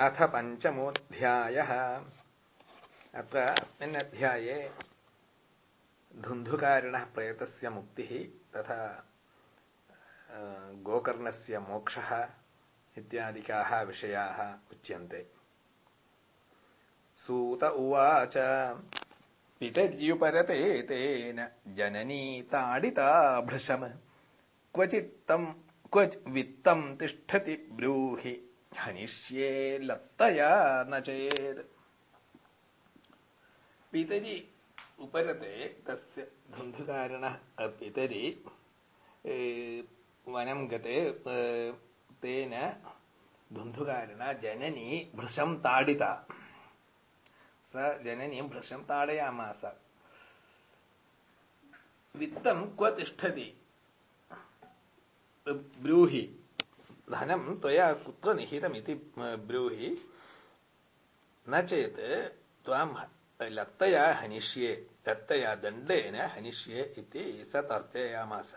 अथ पञ्चमोऽध्यायः। अत्र अस्मिन् अध्याये धुन्धुकारिणः प्रेतस्य मुक्तिः तथा गोकर्णस्य मोक्षः इत्यादिकाः विषयाः उच्यन्ते। सूत उवाच पितर्युपरते तेन जननी ताडिता भृशम। क्वचित्तम् क्वच वित्तम् तिष्ठति ब्रूहि ഹനിഷ്യേ ലത്തയാ നചേത് പിതരി ഉപരത്തെ തസ്യ ബന്ധുകാരണ പിതരി വനം ഗതേ തേന ധുന്ധുകാരണ ജനനി ഭൃശം താടിത. സ ജനനി ഭൃശം താടയാമാസ. വിത്തം ക്വ തിഷ്ഠതി. ബ്രൂഹി. धनं त्वया कुत्र निहितमिति ब्रूहि न चेत् त्वां लत्तया हनिष्ये लत्तया दण्डेन हनिष्ये इति स तर्जयामास